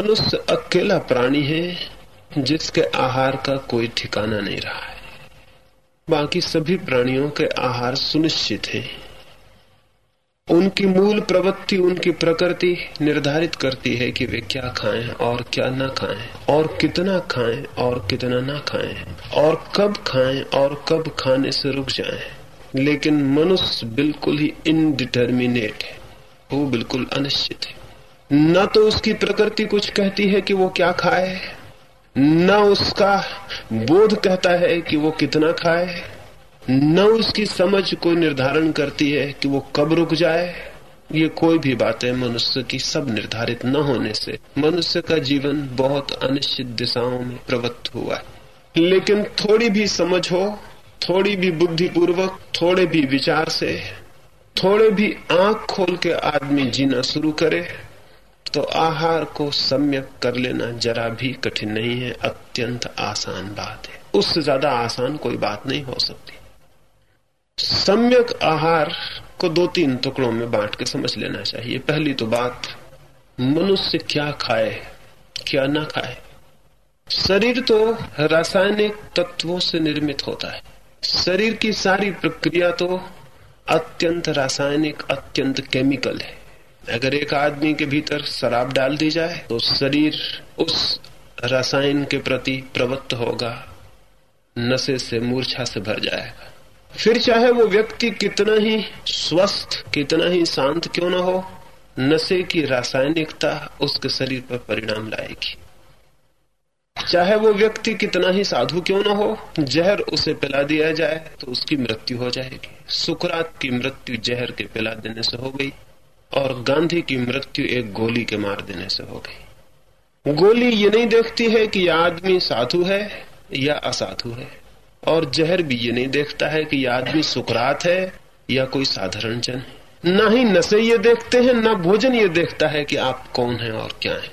मनुष्य अकेला प्राणी है, जिसके आहार का कोई ठिकाना नहीं रहा है। बाकी सभी प्राणियों के आहार सुनिश्चित है। उनकी मूल प्रवृत्ति, उनकी प्रकृति निर्धारित करती है कि वे क्या खाएँ और क्या ना खाएँ, और कितना खाएँ और कितना ना खाएँ, और कब खाएँ और कब खाने से रुक जाएँ। लेकिन मनुष्य बिल्कुल ही इनडिटर्मिनेट है। वो बिल्कुल अनिश्चित है। न तो उसकी प्रकृति कुछ कहती है कि वो क्या खाए, न उसका बोध कहता है कि वो कितना खाए, न उसकी समझ को निर्धारण करती है कि वो कब रुक जाए। ये कोई भी बातें मनुष्य की सब निर्धारित न होने से, मनुष्य का जीवन बहुत अनिश्चित दिशाओं में प्रवृत्त हुआ है। लेकिन थोड़ी भी समझ हो, थोड़ी भी बुद्धिपूर्वक, थोड़े भी विचार से, थोड़े भी आँख खोल के आदमी जीना शुरू करे तो आहार को सम्यक कर लेना जरा भी कठिन नहीं है, अत्यंत आसान बात है। उससे ज़्यादा आसान कोई बात नहीं हो सकती। सम्यक आहार को दो तीन टुकड़ों में बांट के समझ लेना चाहिए। पहली तो बात, मनुष्य क्या खाए, क्या ना खाए? शरीर तो रासायनिक तत्वों से निर्मित होता है। शरीर की सारी प्रक्रिया तो अत्यंत रासायनिक, अत्यंत केमिकल है। अगर एक आदमी के भीतर शराब डाल दी जाए तो शरीर उस रसायन के प्रति प्रवृत्त होगा, नशे से मूर्छा से भर जाएगा। फिर चाहे वो व्यक्ति कितना ही स्वस्थ, कितना ही शांत क्यों ना हो, नशे की रासायनिकता उसके शरीर पर परिणाम लाएगी। चाहे वो व्यक्ति कितना ही साधु क्यों ना हो, जहर उसे पिला दिया जाए तो उसकी मृत्यु हो जाएगी। सुकरात की मृत्यु जहर के पिला देने से हो गई। और गांधी की मृत्यु एक गोली के मार देने से हो गई। गोली ये नहीं देखती है कि यह आदमी साधु है या असाधु है, और जहर भी ये नहीं देखता है कि यह आदमी सुकरात है या कोई साधारण जन है। न ही नशे ये देखते हैं, न भोजन ये देखता है कि आप कौन हैं और क्या हैं।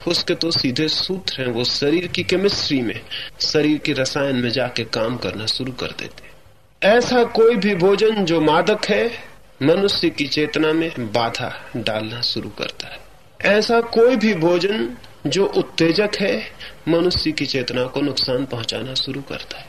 उसके तो सीधे सूत्र हैं, वो शरीर की केमिस्ट्री में, शरीर की रसायन में जाके काम करना शुरू कर देते ऐसा कोई भी भोजन जो मादक है मनुष्य की चेतना में बाधा डालना शुरू करता है। ऐसा कोई भी भोजन जो उत्तेजक है, मनुष्य की चेतना को नुकसान पहुंचाना शुरू करता है।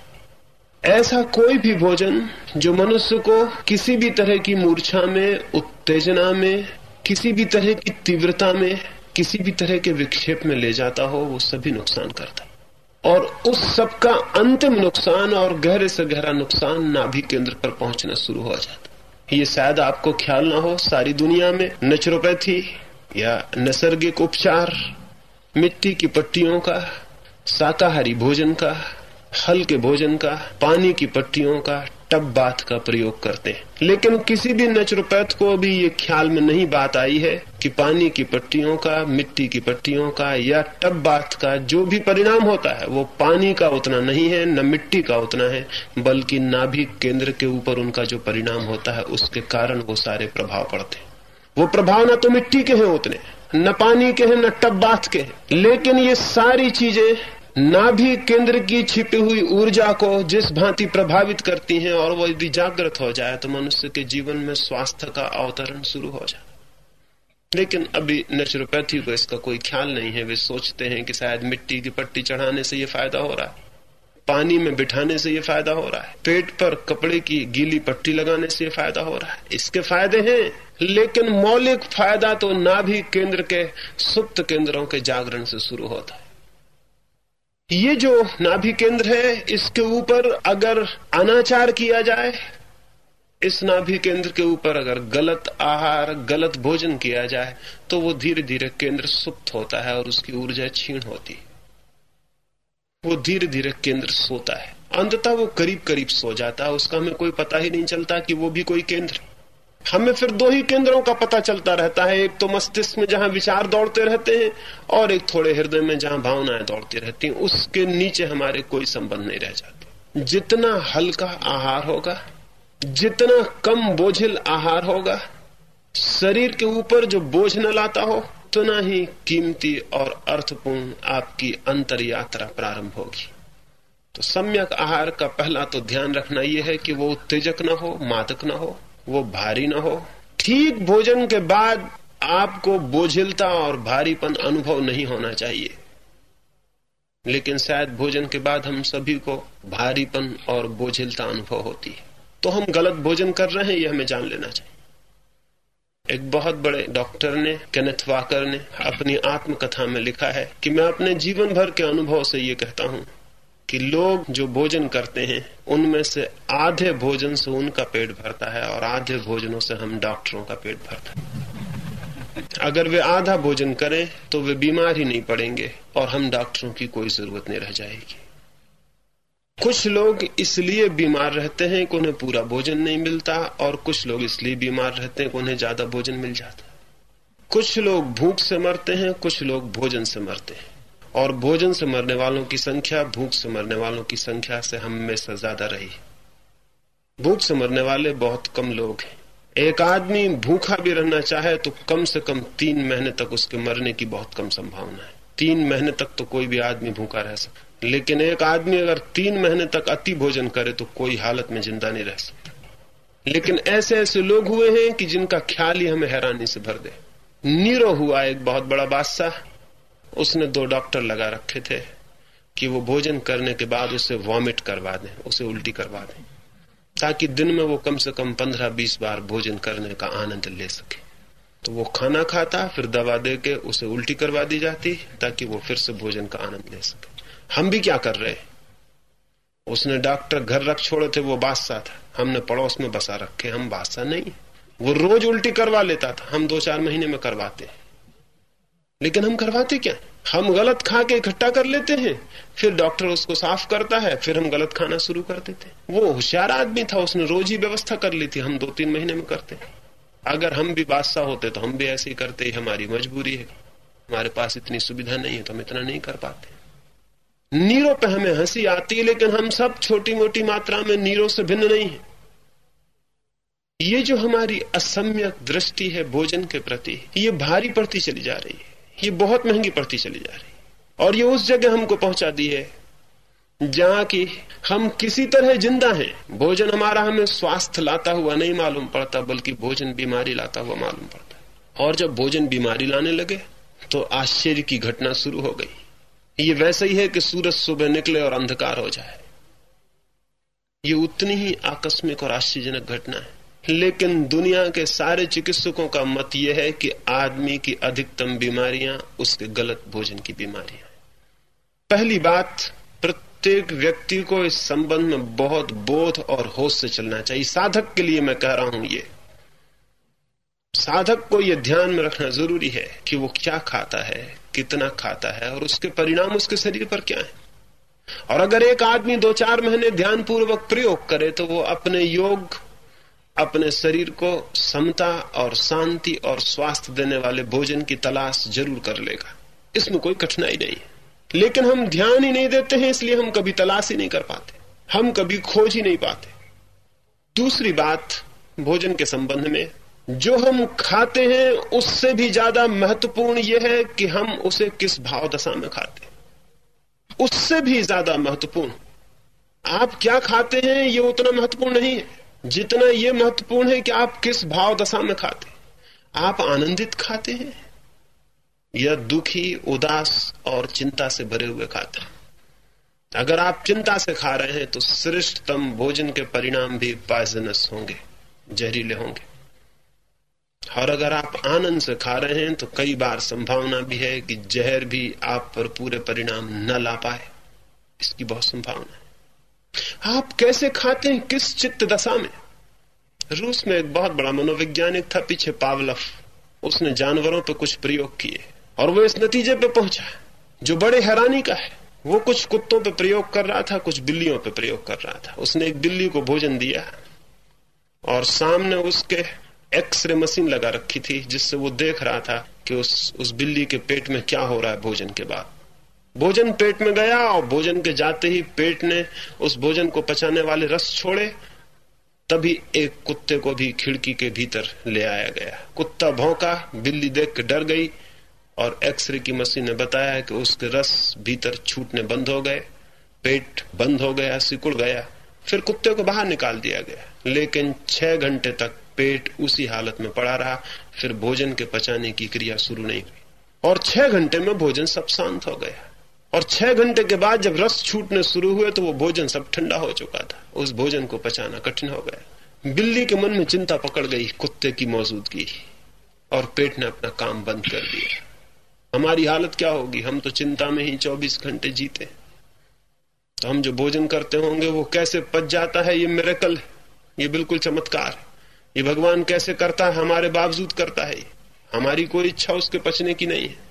ऐसा कोई भी भोजन जो मनुष्य को किसी भी तरह की मूर्छा में, उत्तेजना में, किसी भी तरह की तीव्रता में, किसी भी तरह के विक्षेप में ले जाता हो, वो सभी नुकसान करता है। और उस सबका अंतिम नुकसान और गहरे से गहरा नुकसान नाभि केंद्र पर पहुँचना शुरू हो जाता ये शायद आपको ख्याल ना हो, सारी दुनिया में नेचुरोपैथी या नैसर्गिक उपचार, मिट्टी की पट्टियों का, शाकाहारी भोजन का हल्के भोजन का, पानी की पट्टियों का टब बाथ का प्रयोग करते हैं। लेकिन किसी भी नेचुरोपैथ को अभी ये ख्याल में नहीं बात आई है कि पानी की पट्टियों का, मिट्टी की पट्टियों का, या टब बाथ का जो भी परिणाम होता है, वो पानी का उतना नहीं है, न मिट्टी का उतना है, बल्कि नाभिक केंद्र के ऊपर उनका जो परिणाम होता है, उसके कारण वो सारे प्रभाव पड़ते वो प्रभाव न तो मिट्टी के हैं उतने, न पानी के हैं, न टब बाथ के लेकिन ये सारी चीज़ें नाभि केंद्र की छिपी हुई ऊर्जा को जिस भांति प्रभावित करती हैं और वो यदि जागृत हो जाए तो मनुष्य के जीवन में स्वास्थ्य का अवतरण शुरू हो जाए। लेकिन अभी नेचुरोपैथी को इसका कोई ख्याल नहीं है। वे सोचते हैं कि शायद मिट्टी की पट्टी चढ़ाने से ये फ़ायदा हो रहा है, पानी में बिठाने से ये फ़ायदा हो रहा है, पेट पर कपड़े की गीली पट्टी लगाने से ये फ़ायदा हो रहा है। इसके फ़ायदे हैं, लेकिन मौलिक फ़ायदा तो नाभि केंद्र के सुप्त केंद्रों के जागरण से शुरू होता है। ये जो नाभि केंद्र है, इसके ऊपर अगर अनाचार किया जाए, इस नाभि केंद्र के ऊपर अगर गलत आहार, गलत भोजन किया जाए तो वो धीरे धीरे केंद्र सुप्त होता है और उसकी ऊर्जा छीण होती वो धीरे धीरे केंद्र सोता है। अंततः वो करीब करीब सो जाता है। उसका हमें कोई पता ही नहीं चलता कि वो भी कोई केंद्र। हमें फिर दो ही केंद्रों का पता चलता रहता है। एक तो मस्तिष्क में जहाँ विचार दौड़ते रहते हैं और एक थोड़े हृदय में जहाँ भावनाएँ दौड़ती रहती हैं, उसके नीचे हमारे कोई संबंध नहीं रह जाते। जितना हल्का आहार होगा, जितना कम बोझिल आहार होगा, शरीर के ऊपर जो बोझ न लाता हो, उतना ही कीमती और अर्थपूर्ण आपकी अंतर यात्रा प्रारंभ होगी। तो सम्यक आहार का पहला तो ध्यान रखना यह है कि वो उत्तेजक न हो, मादक न हो वो भारी ना हो। ठीक भोजन के बाद आपको बोझिलता और भारीपन अनुभव नहीं होना चाहिए। लेकिन शायद भोजन के बाद हम सभी को भारीपन और बोझिलता अनुभव होती है। तो हम गलत भोजन कर रहे हैं, यह हमें जान लेना चाहिए। एक बहुत बड़े डॉक्टर ने, केनेथ वाकर ने, अपनी आत्मकथा में लिखा है कि मैं अपने जीवन भर के अनुभव से ये कहता हूँ कि लोग जो भोजन करते हैं, उनमें से आधे भोजन से उनका पेट भरता है और आधे भोजनों से हम डॉक्टरों का पेट भरता है। अगर वे आधा भोजन करें तो वे बीमार ही नहीं पड़ेंगे और हम डॉक्टरों की कोई ज़रूरत नहीं रह जाएगी। कुछ लोग इसलिए बीमार रहते हैं कि उन्हें पूरा भोजन नहीं मिलता और कुछ लोग इसलिए बीमार रहते हैं कि उन्हें ज़्यादा भोजन मिल जाता। कुछ लोग भूख से मरते हैं, कुछ लोग भोजन से मरते हैं। और भोजन से मरने वालों की संख्या, भूख से मरने वालों की संख्या से हमेशा ज़्यादा रही। भूख से मरने वाले बहुत कम लोग हैं। एक आदमी भूखा भी रहना चाहे तो कम से कम तीन महीने तक उसके मरने की बहुत कम संभावना है। तीन महीने तक तो कोई भी आदमी भूखा रह सकता लेकिन एक आदमी अगर तीन महीने तक अति भोजन करे तो कोई हालत में ज़िंदा नहीं रह सकता। लेकिन ऐसे ऐसे लोग हुए हैं कि जिनका ख्याल ही हमें हैरानी से भर दे। नीरो हुआ एक बहुत बड़ा बादशाह। उसने दो डॉक्टर लगा रखे थे कि वो भोजन करने के बाद उसे वॉमिट करवा दें, उसे उल्टी करवा दें, ताकि दिन में वो कम से कम पंद्रह बीस बार भोजन करने का आनंद ले सके। तो वो खाना खाता, फिर दवा दे के उसे उल्टी करवा दी जाती, ताकि वो फिर से भोजन का आनंद ले सके। हम भी क्या कर रहे उसने डॉक्टर घर रख छोड़े थे, वो बादशाह था। हमने पड़ोस में बसा रखे, हम बादशाह नहीं। वो रोज उल्टी करवा लेता था, हम दो चार महीने में करवाते लेकिन हम करवाते क्या? हम गलत खा के इकट्ठा कर लेते हैं। फिर डॉक्टर उसको साफ़ करता है, फिर हम गलत खाना शुरू कर देते हैं। वो होशियार आदमी था, उसने रोज ही व्यवस्था कर ली थी, हम दो तीन महीने में करते अगर हम भी बादशाह होते तो हम भी ऐसे ही करते हमारी मजबूरी है। हमारे पास इतनी सुविधा नहीं है तो हम इतना नहीं कर पाते। नीरों पे हमें हँसी आती है, लेकिन हम सब छोटी मोटी मात्रा में नीरों से भिन्न नहीं है। ये जो हमारी असम्यक दृष्टि है, भोजन के प्रति, ये भारी पड़ती चली जा रही है। ये बहुत महँगी पड़ती चली जा रही और ये उस जगह हमको पहुँचा दी है, जहाँ की हम किसी तरह ज़िंदा हैं। भोजन हमारा हमें स्वास्थ्य लाता हुआ नहीं मालूम पड़ता, बल्कि भोजन बीमारी लाता हुआ मालूम पड़ता। और जब भोजन बीमारी लाने लगे तो आश्चर्य की घटना शुरू हो गई। ये वैसा ही है कि सूरज सुबह निकले और अंधकार हो जाए। ये उतनी ही आकस्मिक और आश्चर्यजनक घटना है। लेकिन दुनिया के सारे चिकित्सकों का मत यह है कि आदमी की अधिकतम बीमारियाँ उसके गलत भोजन की बीमारियाँ पहली बात, प्रत्येक व्यक्ति को इस संबंध में बहुत बोध और होश से चलना चाहिए। साधक के लिए मैं कह रहा हूँ ये। साधक को यह ध्यान में रखना ज़रूरी है कि वो क्या खाता है, कितना खाता है और उसके परिणाम उसके शरीर पर क्या है। और अगर एक आदमी दो चार महीने ध्यान पूर्वक प्रयोग करे तो वो अपने योग अपने शरीर को समता और शांति और स्वास्थ्य देने वाले भोजन की तलाश ज़रूर कर लेगा। इसमें कोई कठिनाई नहीं। लेकिन हम ध्यान ही नहीं देते हैं, इसलिए हम कभी तलाश ही नहीं कर पाते। हम कभी खोज ही नहीं पाते। दूसरी बात, भोजन के संबंध में, जो हम खाते हैं, उससे भी ज़्यादा महत्वपूर्ण यह है कि हम उसे किस भाव दशा में खाते उससे भी ज़्यादा महत्वपूर्ण। आप क्या खाते हैं यह उतना महत्वपूर्ण नहीं है। जितना यह महत्वपूर्ण है कि आप किस भाव दशा में खाते आप आनंदित खाते हैं या दुखी, उदास और चिंता से भरे हुए खाते हैं। अगर आप चिंता से खा रहे हैं तो श्रेष्ठतम भोजन के परिणाम भी पॉइजनस होंगे, जहरीले होंगे। और अगर आप आनंद से खा रहे हैं तो कई बार संभावना भी है कि जहर भी आप पर पूरे परिणाम न ला पाए। इसकी बहुत संभावना है। आप कैसे खाते हैं? किस चित्त दशा में? रूस में एक बहुत बड़ा मनोवैज्ञानिक था, पीछे पावलफ। उसने जानवरों पर कुछ प्रयोग किए और वो इस नतीजे पे पहुँचा। जो बड़े हैरानी का है, वो कुछ कुत्तों पे प्रयोग कर रहा था, कुछ बिल्लियों पे प्रयोग कर रहा था। उसने एक बिल्ली को भोजन दिया और सामने उसके एक्सरे मशीन लगा रखी थी, जिससे वो देख रहा था कि उस उस बिल्ली के पेट में क्या हो रहा है भोजन के बाद। भोजन पेट में गया और भोजन के जाते ही पेट ने उस भोजन को पचाने वाले रस छोड़े। तभी एक कुत्ते को भी खिड़की के भीतर ले आया गया। कुत्ता भौंका, बिल्ली देख के डर गई और एक्सरे की मशीन ने बताया कि उसके रस भीतर छूटने बंद हो गए। पेट बंद हो गया, सिकुड़ गया। फिर कुत्ते को बाहर निकाल दिया गया। लेकिन छह घंटे तक पेट उसी हालत में पड़ा रहा। फिर भोजन के पचाने की क्रिया शुरू नहीं हुई। और छह घंटे में भोजन सब शांत हो गया। और छह घंटे के बाद जब रस छूटने शुरू हुए तो वो भोजन सब ठंडा हो चुका था। उस भोजन को पचाना कठिन हो गया। बिल्ली के मन में चिंता पकड़ गई, कुत्ते की मौजूदगी। और पेट ने अपना काम बंद कर दिया। हमारी हालत क्या होगी? हम तो चिंता में ही 24 घंटे जीते। तो हम जो भोजन करते होंगे, वो कैसे पच जाता है? ये मेरेकल है। ये बिल्कुल चमत्कार ये भगवान कैसे करता है? हमारे बावजूद करता है। हमारी कोई इच्छा उसके पचने की नहीं है।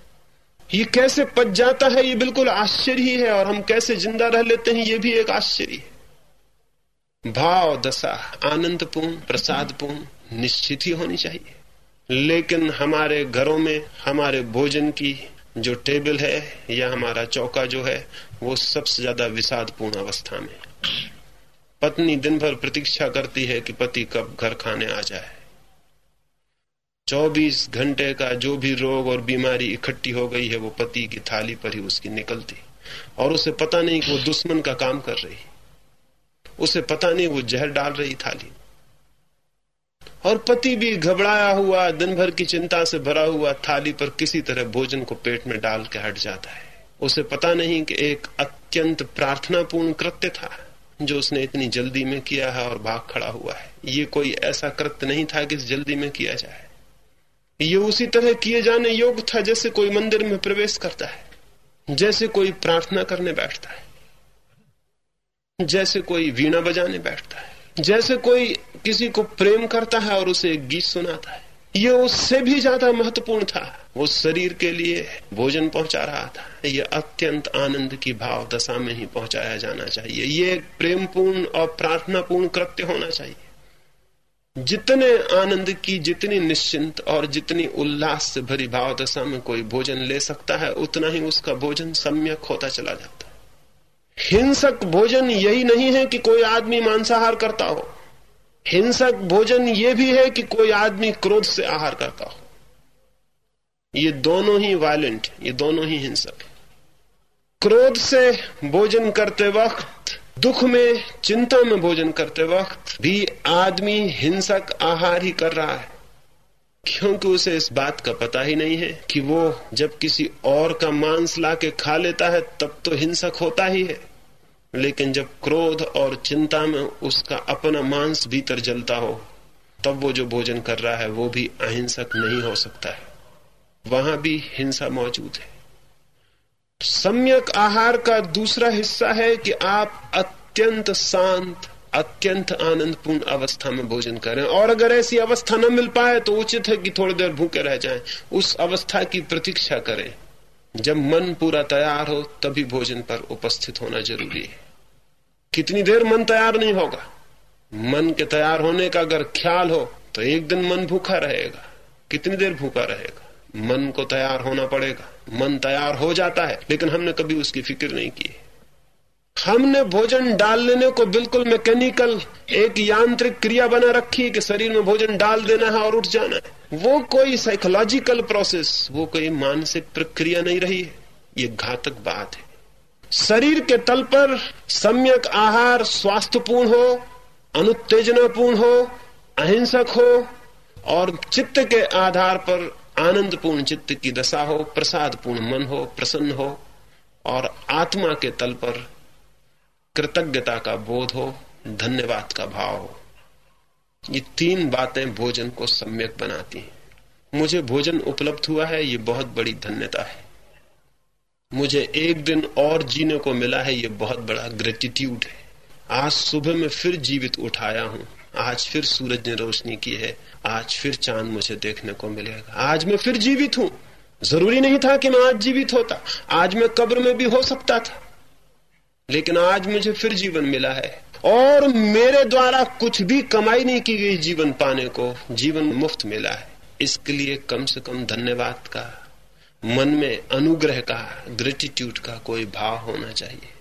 ये कैसे पच जाता है, ये बिल्कुल आश्चर्य ही है, और हम कैसे ज़िंदा रह लेते हैं, ये भी एक आश्चर्य है। भाव दशा, आनंदपूर्ण, प्रसादपूर्ण, निश्चित ही होनी चाहिए। लेकिन हमारे घरों में, हमारे भोजन की जो टेबल है, या हमारा चौका जो है, वो सबसे ज़्यादा विषादपूर्ण अवस्था में पत्नी दिन भर प्रतीक्षा करती है कि पति कब घर खाने आ जाए। 24 घंटे का जो भी रोग और बीमारी इकट्ठी हो गई है, वो पति की थाली पर ही उसकी निकलती और उसे पता नहीं कि वो दुश्मन का काम कर रही उसे पता नहीं वो जहर डाल रही थाली। और पति भी घबराया हुआ दिन भर की चिंता से भरा हुआ थाली पर किसी तरह भोजन को पेट में डाल के हट जाता है। उसे पता नहीं कि एक अत्यंत प्रार्थनापूर्ण कृत्य था, जो उसने इतनी जल्दी में किया है और भाग खड़ा हुआ है। ये कोई ऐसा कृत्य नहीं था कि इस जल्दी में किया जाए। ये उसी तरह किए जाने योग्य था जैसे कोई मंदिर में प्रवेश करता है, जैसे कोई प्रार्थना करने बैठता है, जैसे कोई वीणा बजाने बैठता है, जैसे कोई किसी को प्रेम करता है और उसे गीत सुनाता है। ये उससे भी ज़्यादा महत्वपूर्ण था। वो शरीर के लिए भोजन पहुँचा रहा था। ये अत्यंत आनंद की भाव दशा में ही पहुँचाया जाना चाहिए। ये प्रेमपूर्ण और प्रार्थनापूर्ण कृत्य होना चाहिए। जितने आनंद की, जितनी निश्चिंत और जितनी उल्लास से भरी भाव दशा में कोई भोजन ले सकता है, उतना ही उसका भोजन सम्यक होता चला जाता हिंसक भोजन यही नहीं है कि कोई आदमी मांसाहार करता हो। हिंसक भोजन यह भी है कि कोई आदमी क्रोध से आहार करता हो। ये दोनों ही वायलेंट ये दोनों ही हिंसक है। क्रोध से भोजन करते वक्त दुख में चिंता में भोजन करते वक्त भी आदमी हिंसक आहार ही कर रहा है। क्योंकि उसे इस बात का पता ही नहीं है कि वो जब किसी और का मांस ला के खा लेता है, तब तो हिंसक होता ही है। लेकिन जब क्रोध और चिंता में उसका अपना मांस भीतर जलता हो, तब वो जो भोजन कर रहा है, वो भी अहिंसक नहीं हो सकता है। वहाँ भी हिंसा मौजूद है। सम्यक आहार का दूसरा हिस्सा है कि आप अत्यंत शांत, अत्यंत आनंदपूर्ण अवस्था में भोजन करें। और अगर ऐसी अवस्था न मिल पाए तो उचित है कि थोड़ी देर भूखे रह जाएँ। उस अवस्था की प्रतीक्षा करें। जब मन पूरा तैयार हो, तभी भोजन पर उपस्थित होना ज़रूरी है। कितनी देर मन तैयार नहीं होगा? मन के तैयार होने का अगर ख्याल हो तो एक दिन मन भूखा रहेगा। कितनी देर भूखा रहेगा? मन को तैयार होना पड़ेगा। मन तैयार हो जाता है, लेकिन हमने कभी उसकी फ़िक्र नहीं की। हमने भोजन डाल लेने को बिल्कुल मैकेनिकल एक यांत्रिक क्रिया बना रखी कि शरीर में भोजन डाल देना है और उठ जाना है। वो कोई साइकोलॉजिकल प्रोसेस वो कोई मानसिक प्रक्रिया नहीं रही है। ये घातक बात है। शरीर के तल पर सम्यक आहार स्वास्थ्यपूर्ण हो, अनुत्तेजनापूर्ण हो, अहिंसक हो, और चित्त के आधार पर आनंदपूर्ण चित्त की दशा हो, प्रसादपूर्ण मन हो, प्रसन्न हो, और आत्मा के तल पर कृतज्ञता का बोध हो, धन्यवाद का भाव हो। ये तीन बातें भोजन को सम्यक बनाती हैं। मुझे भोजन उपलब्ध हुआ है, ये बहुत बड़ी धन्यता है। मुझे एक दिन और जीने को मिला है, ये बहुत बड़ा ग्रेटिट्यूड है। आज सुबह में फिर जीवित उठाया हूँ। आज फिर सूरज ने रोशनी की है। आज फिर चाँद मुझे देखने को मिलेगा। आज मैं फिर जीवित हूँ। ज़रूरी नहीं था कि मैं आज जीवित होता। आज मैं कब्र में भी हो सकता था। लेकिन आज मुझे फिर जीवन मिला है। और मेरे द्वारा कुछ भी कमाई नहीं की गई जीवन पाने को, जीवन मुफ़्त मिला है। इसके लिए कम से कम धन्यवाद का, मन में अनुग्रह का ग्रेटिट्यूड का कोई भाव होना चाहिए।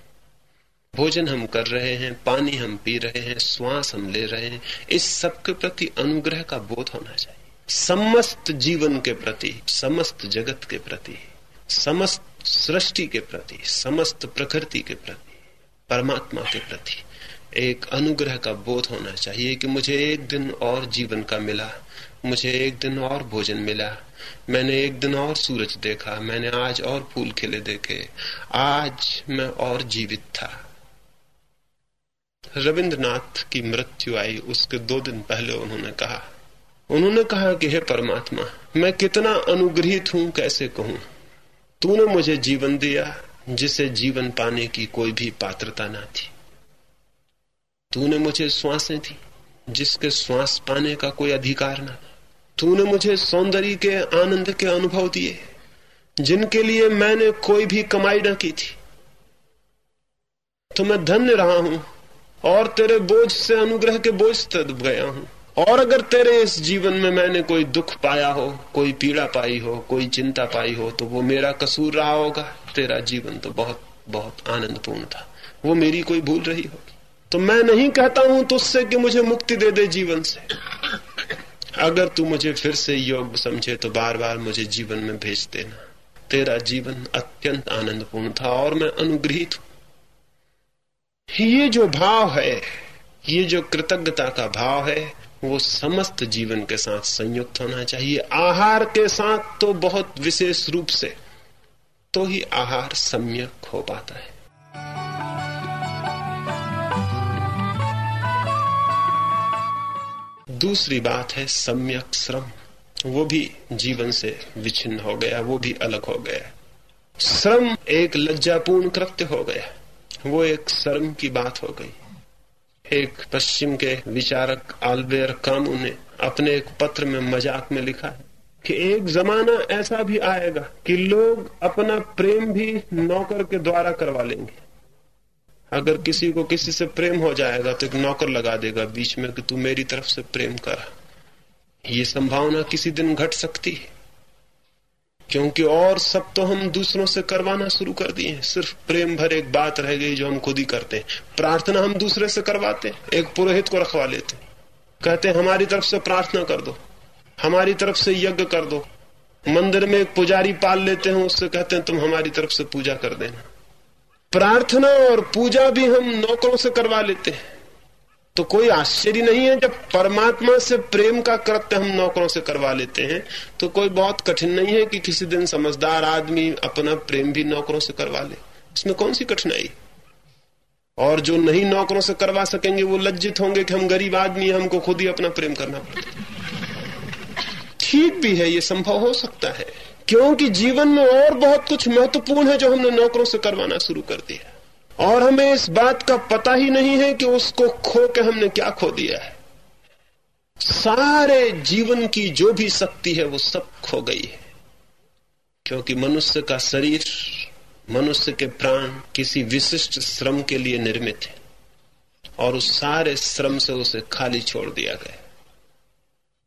भोजन हम कर रहे हैं, पानी हम पी रहे हैं, श्वास हम ले रहे हैं, इस सब के प्रति अनुग्रह का बोध होना चाहिए। समस्त जीवन के प्रति, समस्त जगत के प्रति, समस्त सृष्टि के प्रति, समस्त प्रकृति के प्रति, परमात्मा के प्रति एक अनुग्रह का बोध होना चाहिए कि मुझे एक दिन और जीवन का मिला, मुझे एक दिन और भोजन मिला, मैंने एक दिन और सूरज देखा, मैंने आज और फूल खिले देखे, आज मैं और जीवित था। रविंद्रनाथ की मृत्यु आई, उसके दो दिन पहले उन्होंने कहा। उन्होंने कहा कि, हे परमात्मा, मैं कितना अनुग्रहित हूँ, कैसे कहूँ? तूने मुझे जीवन दिया, जिसे जीवन पाने की कोई भी पात्रता ना थी। तूने मुझे श्वासें दी, जिसके श्वास पाने का कोई अधिकार ना तूने मुझे सौंदर्य के, आनंद के अनुभव दिए, जिनके लिए मैंने कोई भी कमाई ना की थी। तो मैं धन्य रहा हूँ और तेरे बोझ से अनुग्रह के बोझ तक गया हूँ। और अगर तेरे इस जीवन में मैंने कोई दुख पाया हो, कोई पीड़ा पाई हो, कोई चिंता पाई हो तो वो मेरा कसूर रहा होगा। तेरा जीवन तो बहुत बहुत आनंदपूर्ण था। वो मेरी कोई भूल रही होगी। तो मैं नहीं कहता हूँ तुझसे कि मुझे मुक्ति दे दे जीवन से। अगर तू मुझे फिर से योग्य समझे तो बार बार मुझे जीवन में भेज देना। तेरा जीवन अत्यंत आनंदपूर्ण था और मैं अनुग्रहित हूँ। ये जो भाव है, ये जो कृतज्ञता का भाव है, वो समस्त जीवन के साथ संयुक्त होना चाहिए। आहार के साथ तो बहुत विशेष रूप से तो ही आहार सम्यक हो पाता है। दूसरी बात है सम्यक श्रम। वो भी जीवन से विच्छिन्न हो गया, वो भी अलग हो गया। श्रम एक लज्जापूर्ण कृत्य हो गया। वो एक शर्म की बात हो गई। एक पश्चिम के विचारक आल्बेर कामू ने अपने एक पत्र में मज़ाक में लिखा है कि एक जमाना ऐसा भी आएगा कि लोग अपना प्रेम भी नौकर के द्वारा करवा लेंगे। अगर किसी को किसी से प्रेम हो जाएगा तो एक नौकर लगा देगा बीच में कि तू मेरी तरफ़ से प्रेम कर। ये संभावना किसी दिन घट सकती है। क्योंकि और सब तो हम दूसरों से करवाना शुरू कर दिए सिर्फ़ प्रेम भर एक बात रह गई जो हम खुद ही करते हैं। प्रार्थना हम दूसरे से करवाते एक पुरोहित को रखवा लेते कहते हमारी तरफ़ से प्रार्थना कर दो। हमारी तरफ़ से यज्ञ कर दो। मंदिर में एक पुजारी पाल लेते हैं, उससे कहते हैं, तुम हमारी तरफ़ से पूजा कर देना। प्रार्थना और पूजा भी हम नौकरों से करवा लेते हैं। तो कोई आश्चर्य नहीं है, जब परमात्मा से प्रेम का कृत्य हम नौकरों से करवा लेते हैं तो कोई बहुत कठिन नहीं है कि किसी दिन समझदार आदमी अपना प्रेम भी नौकरों से करवा ले। इसमें कौन सी कठिनाई? और जो नहीं नौकरों से करवा सकेंगे, वो लज्जित होंगे कि हम गरीब आदमी हमको खुद ही अपना प्रेम करना पड़ता ठीक भी है, ये संभव हो सकता है, क्योंकि जीवन में और बहुत कुछ महत्वपूर्ण है जो हमने नौकरों से करवाना शुरू कर दिया। और हमें इस बात का पता ही नहीं है कि उसको खो के हमने क्या खो दिया है। सारे जीवन की जो भी शक्ति है, वो सब खो गई है। क्योंकि मनुष्य का शरीर, मनुष्य के प्राण किसी विशिष्ट श्रम के लिए निर्मित है और उस सारे श्रम से उसे खाली छोड़ दिया गया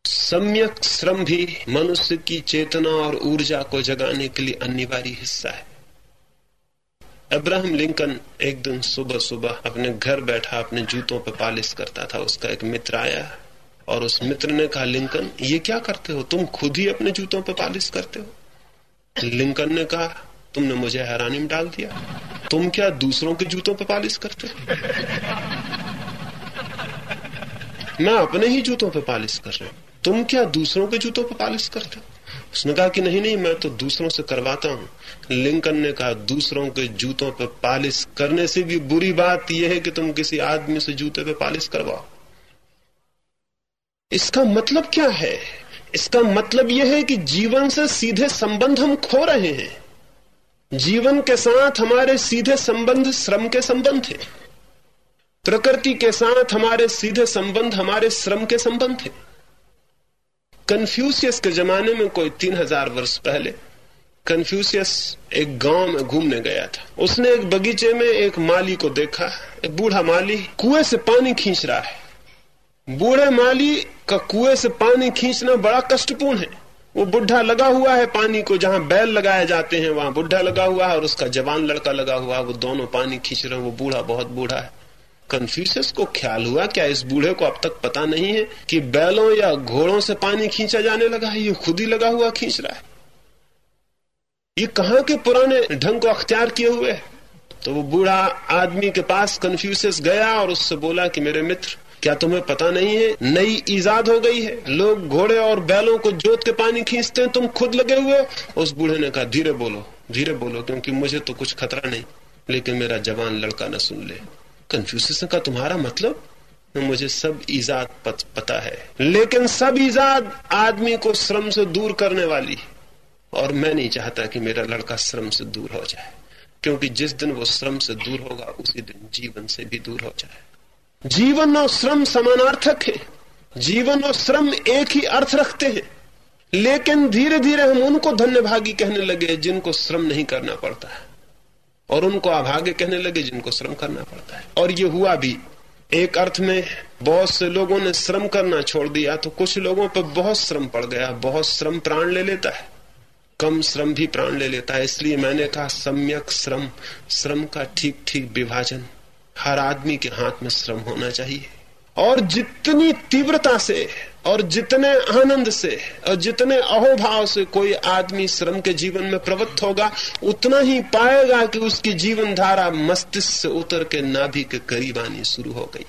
सम्यक श्रम भी मनुष्य की चेतना और ऊर्जा को जगाने के लिए अनिवार्य हिस्सा है। अब्राहम लिंकन एक दिन सुबह सुबह अपने घर बैठा, अपने जूतों पर पालिश करता था, उसका एक मित्र आया और उस मित्र ने कहा, लिंकन, ये क्या करते हो? तुम खुद ही अपने जूतों पर पालिश करते हो? लिंकन ने कहा, तुमने मुझे हैरानी में डाल दिया। तुम क्या दूसरों के जूतों पर पालिश करते हो? मैं अपने ही जूतों पर पालिश कर रहा हूँ। तुम क्या दूसरों के जूतों पर पालिश करते हो? उसने कहा कि नहीं नहीं, मैं तो दूसरों से करवाता हूँ। लिंकन ने कहा, दूसरों के जूतों पर पालिश करने से भी बुरी बात यह है कि तुम किसी आदमी से जूते पे पालिश करवाओ। इसका मतलब क्या है? इसका मतलब यह है कि जीवन से सीधे संबंध हम खो रहे हैं। जीवन के साथ हमारे सीधे संबंध श्रम के संबंध है। प्रकृति के साथ हमारे सीधे संबंध हमारे श्रम के संबंध है। कन्फ्यूशियस के जमाने में कोई तीन हज़ार वर्ष पहले कन्फ्यूशियस एक गाँव में घूमने गया था। उसने एक बगीचे में एक माली को देखा। एक बूढ़ा माली कुएँ से पानी खींच रहा है। बूढ़े माली का कुएँ से पानी खींचना बड़ा कष्टपूर्ण है। वो बुढ़ा लगा हुआ है पानी को, जहाँ बैल लगाए जाते हैं, वहाँ बुढ़ा लगा हुआ है और उसका जवान लड़का लगा हुआ है। वो दोनों पानी खींच रहे हैं। वो बूढ़ा बहुत बूढ़ा है। कन्फ्यूशियस को ख्याल हुआ, क्या इस बूढ़े को अब तक पता नहीं है कि बैलों या घोड़ों से पानी खींचा जाने लगा है, ये खुद ही लगा हुआ खींच रहा है? ये कहाँ के पुराने ढंग को अख्तियार किए हुए तो वो बूढ़ा आदमी के पास कन्फ्यूसियस गया और उससे बोला कि मेरे मित्र, क्या तुम्हें पता नहीं है, नई ईजाद हो गई है, लोग घोड़े और बैलों को जोत के पानी खींचते हैं, तुम खुद लगे हुए उस बूढ़े ने कहा, धीरे बोलो धीरे बोलो, क्योंकि मुझे तो कुछ खतरा नहीं, लेकिन मेरा जवान लड़का न सुन ले। कन्फ्यूसियस का तुम्हारा मतलब मुझे सब ईजाद पत, पता है। लेकिन सब ईजाद आदमी को श्रम से दूर करने वाली। और मैं नहीं चाहता कि मेरा लड़का श्रम से दूर हो जाए। क्योंकि जिस दिन वो श्रम से दूर होगा उसी दिन जीवन से भी दूर हो जाए। जीवन और श्रम समानार्थक है। जीवन और श्रम एक ही अर्थ रखते हैं। लेकिन धीरे धीरे हम उनको धन्य भागी कहने लगे जिनको श्रम नहीं करना पड़ता। है और उनको अभागे कहने लगे जिनको श्रम करना पड़ता है। और ये हुआ भी। एक अर्थ में बहुत से लोगों ने श्रम करना छोड़ दिया तो कुछ लोगों पर बहुत श्रम पड़ गया, बहुत श्रम प्राण ले लेता है। कम श्रम भी प्राण ले लेता है। इसलिए मैंने कहा, सम्यक श्रम श्रम का ठीक ठीक विभाजन। हर आदमी के हाथ में श्रम होना चाहिए। और जितनी तीव्रता से और जितने आनंद से और जितने अहोभाव से कोई आदमी श्रम के जीवन में प्रवृत्त होगा, उतना ही पाएगा कि उसकी जीवन धारा मस्तिष्क से उतर के नाभि के करीब आनी शुरू हो गई।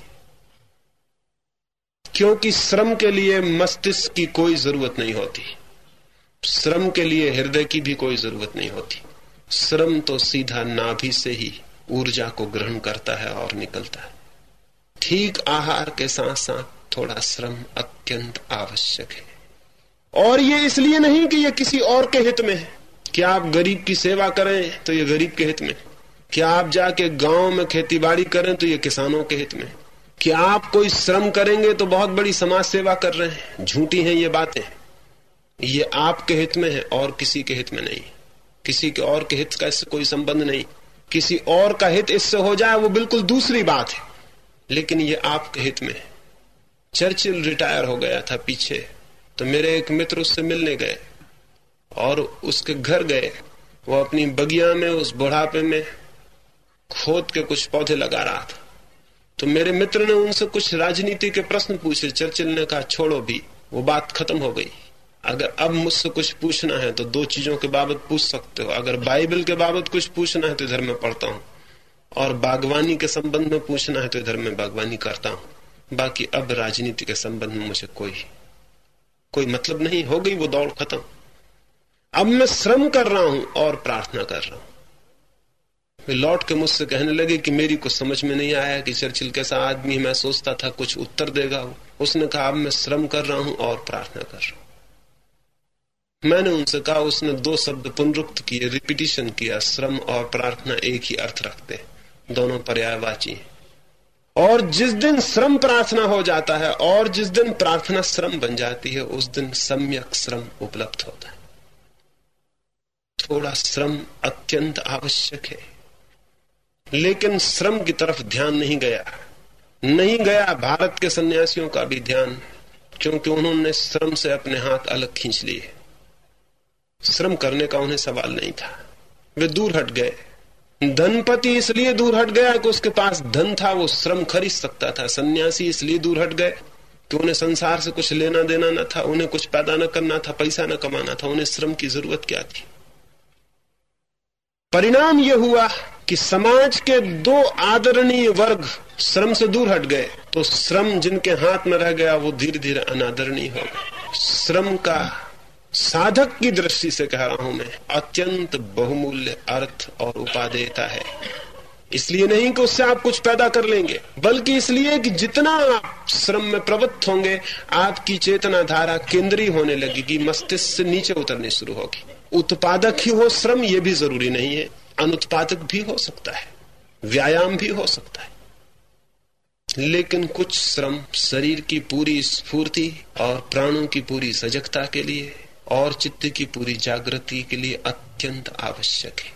क्योंकि श्रम के लिए मस्तिष्क की कोई ज़रूरत नहीं होती। श्रम के लिए हृदय की भी कोई ज़रूरत नहीं होती। श्रम तो सीधा नाभि से ही ऊर्जा को ग्रहण करता है और निकलता है। ठीक आहार के साथ साथ थोड़ा श्रम अत्यंत आवश्यक है। और ये इसलिए नहीं कि ये किसी और के हित में है। क्या आप गरीब की सेवा करें तो ये गरीब के हित में क्या आप जाके गाँव में खेती बाड़ी करें तो ये किसानों के हित में क्या आप कोई श्रम करेंगे तो बहुत बड़ी समाज सेवा कर रहे हैं। झूठी हैं ये बातें। ये आपके हित में है और किसी के हित में नहीं। किसी के और के हित का इससे कोई संबंध नहीं। किसी और का हित इससे हो जाए वो बिल्कुल दूसरी बात है। लेकिन ये आपके हित में है। चर्चिल रिटायर हो गया था पीछे। तो मेरे एक मित्र उससे मिलने गए और उसके घर गए। वो अपनी बगिया में, उस बुढ़ापे में खोद के कुछ पौधे लगा रहा था। तो मेरे मित्र ने उनसे कुछ राजनीति के प्रश्न पूछे। चर्चिल ने कहा, छोड़ो भी, वो बात खत्म हो गई। अगर अब मुझसे कुछ पूछना है तो दो चीज़ों के बाबत पूछ सकते हो। अगर बाइबल के बाबत कुछ पूछना है तो इधर मैं पढ़ता हूँ। और बागवानी के संबंध में पूछना है तो इधर मैं बागवानी करता हूँ। बाकी अब राजनीति के संबंध में मुझे कोई कोई मतलब नहीं। हो गई वो दौड़ खत्म। अब मैं श्रम कर रहा हूँ और प्रार्थना कर रहा हूँ। वे लौट के मुझसे कहने लगे कि मेरी कुछ समझ में नहीं आया कि चर्चिल कैसा आदमी मैं सोचता था कुछ उत्तर देगा वो। उसने कहा, अब मैं श्रम कर रहा हूँ और प्रार्थना कर रहा हूँ। मैंने उनसे कहा, उसने दो शब्द पुनरुक्त किए, रिपीटिशन किया, श्रम और प्रार्थना एक ही अर्थ रखते दोनों पर्यायवाची हैं। और जिस दिन श्रम प्रार्थना हो जाता है, और जिस दिन प्रार्थना श्रम बन जाती है, उस दिन सम्यक श्रम उपलब्ध होता है। थोड़ा श्रम अत्यंत आवश्यक है, लेकिन श्रम की तरफ़ ध्यान नहीं गया। नहीं गया भारत के सन्यासियों का भी ध्यान, क्योंकि उन्होंने श्रम से अपने हाथ अलग खींच लिए। श्रम करने का उन्हें सवाल नहीं था। वे दूर हट गए। धनपति इसलिए दूर हट गया कि उसके पास धन था, वो श्रम खरीद सकता था, सन्यासी इसलिए दूर हट गए कि उन्हें संसार से कुछ लेना देना न था, उन्हें कुछ पैदा न करना था, पैसा न कमाना था, उन्हें श्रम की ज़रूरत क्या थी? परिणाम यह हुआ कि समाज के दो आदरणीय वर्ग श्रम से दूर हट गए तो श्रम जिनके हाथ में रह गया, वो धीरे धीरे अनादरणीय हो गए। श्रम का साधक की दृष्टि से कह रहा हूँ मैं, अत्यंत बहुमूल्य अर्थ और उपादेयता है। इसलिए नहीं कि उससे आप कुछ पैदा कर लेंगे, बल्कि इसलिए कि जितना आप श्रम में प्रवृत्त होंगे, आपकी चेतना धारा केंद्रीय होने लगेगी, मस्तिष्क से नीचे उतरनी शुरू होगी। उत्पादक ही हो श्रम, ये भी ज़रूरी नहीं है। अनुत्पादक भी हो सकता है, व्यायाम भी हो सकता है। लेकिन कुछ श्रम शरीर की पूरी स्फूर्ति और प्राणों की पूरी सजगता के लिए और चित्त की पूरी जागृति के लिए अत्यंत आवश्यक है।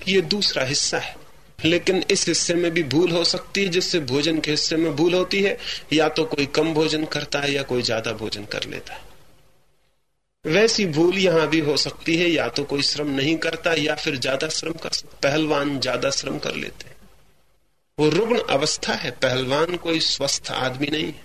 ये दूसरा हिस्सा है। लेकिन इस हिस्से में भी भूल हो सकती है, जिससे भोजन के हिस्से में भूल होती है। या तो कोई कम भोजन करता है या कोई ज़्यादा भोजन कर लेता है। वैसी भूल यहाँ भी हो सकती है, या तो कोई श्रम नहीं करता, या फिर ज़्यादा श्रम कर पहलवान ज़्यादा श्रम कर लेते वो रुग्ण अवस्था है। पहलवान कोई स्वस्थ आदमी नहीं है।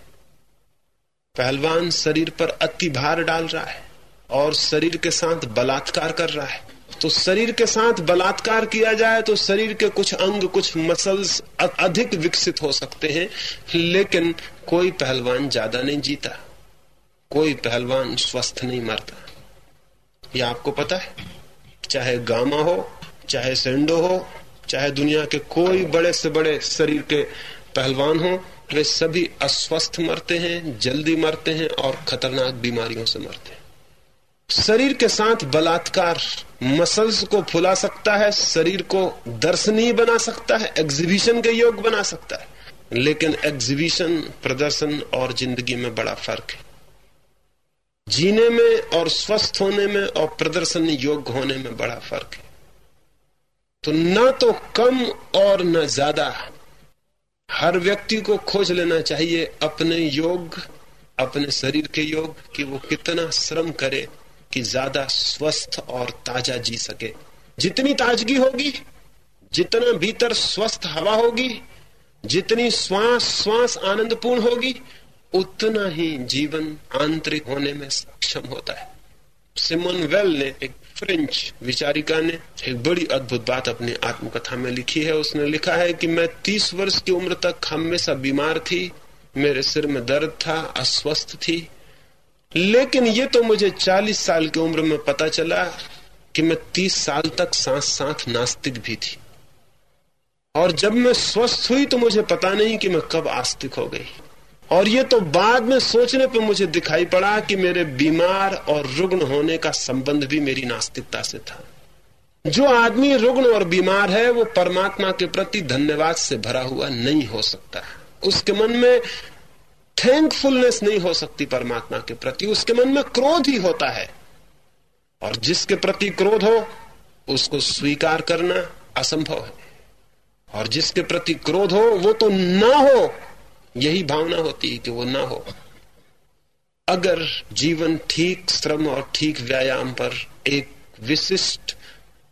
पहलवान शरीर पर अति भार डाल रहा है। और शरीर के साथ बलात्कार कर रहा है। तो शरीर के साथ बलात्कार किया जाए तो शरीर के कुछ अंग, कुछ मसल्स अधिक विकसित हो सकते हैं। लेकिन कोई पहलवान ज़्यादा नहीं जीता। कोई पहलवान स्वस्थ नहीं मरता। यह आपको पता है। चाहे गामा हो, चाहे सेंडो हो, चाहे दुनिया के कोई बड़े से बड़े शरीर के पहलवान हो, वे सभी अस्वस्थ मरते हैं, जल्दी मरते हैं और खतरनाक बीमारियों से मरते हैं। शरीर के साथ बलात्कार मसल्स को फुला सकता है, शरीर को दर्शनीय बना सकता है एग्जीबिशन के योग बना सकता है। लेकिन एग्जीबिशन प्रदर्शन और ज़िंदगी में बड़ा फ़र्क है। जीने में और स्वस्थ होने में और प्रदर्शन योग्य होने में बड़ा फ़र्क है। तो न तो कम और न ज़्यादा हर व्यक्ति को खोज लेना चाहिए अपने योग, अपने शरीर के योग, कि वो कितना श्रम करे कि ज़्यादा स्वस्थ और ताज़ा जी सके। जितनी ताजगी होगी, जितना भीतर स्वस्थ हवा होगी, जितनी श्वास श्वास आनंदपूर्ण होगी, उतना ही जीवन आंतरिक होने में सक्षम होता है। सिमन वेल ने एक फ्रेंच विचारिका ने एक बड़ी अद्भुत बात अपनी आत्मकथा में लिखी है। उसने लिखा है कि मैं तीस वर्ष की उम्र तक हमेशा बीमार थी, मेरे सिर में दर्द था, अस्वस्थ थी लेकिन ये तो मुझे चालीस साल की उम्र में पता चला कि मैं तीस साल तक सांस साथ नास्तिक भी थी। और जब मैं स्वस्थ हुई तो मुझे पता नहीं कि मैं कब आस्तिक हो गई। और ये तो बाद में सोचने पर मुझे दिखाई पड़ा कि मेरे बीमार और रुग्ण होने का संबंध भी मेरी नास्तिकता से था। जो आदमी रुग्ण और बीमार है, वो परमात्मा के प्रति धन्यवाद से भरा हुआ नहीं हो सकता। उसके मन में थैंकफुलनेस नहीं हो सकती परमात्मा के प्रति, उसके मन में क्रोध ही होता है। और जिसके प्रति क्रोध हो, उसको स्वीकार करना असंभव है। और जिसके प्रति क्रोध हो, वो तो ना हो, यही भावना होती है कि वो ना हो। अगर जीवन ठीक श्रम और ठीक व्यायाम पर एक विशिष्ट